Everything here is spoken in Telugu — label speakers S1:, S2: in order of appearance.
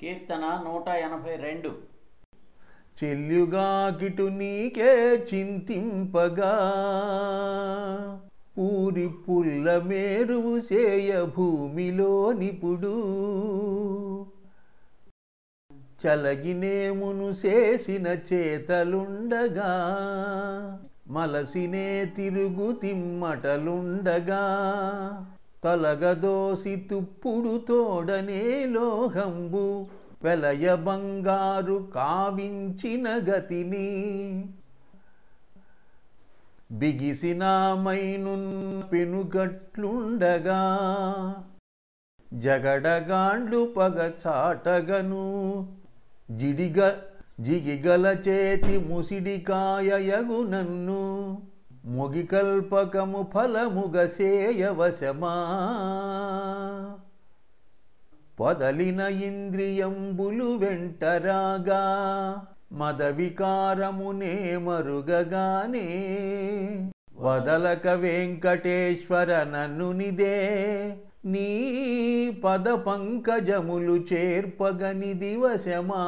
S1: కీర్తన నూట ఎనభై రెండు.
S2: చెల్లుగాకిటు నీకే చింతింపగా పూరి పుల్ల మేరువు చేయ భూమిలో నిపుడు. చలగినేమును చేసిన చేతలుండగా మలసినే తిరుగు తిమ్మటలుండగా. తొలగదోసి తుప్పుడు తోడనే లోహంబు వెలయ బంగారు కావించిన గతిని. బిగిసిన మైనున్న పెనుగట్లుండగా జగడగాండ్లు పగ చాటగను. జిడిగ జిగిగల చేతి ముసిడికాయయగు నన్ను. మొగికల్పకము ఫలముగ సేయవశమా? పదలిన ఇంద్రియంబులు వెంటరాగా మద వికారమునే మరుగగానే. వదలక వెంకటేశ్వర నన్ను నిదే నీ పద పంకజములు చేర్పగని దివశమా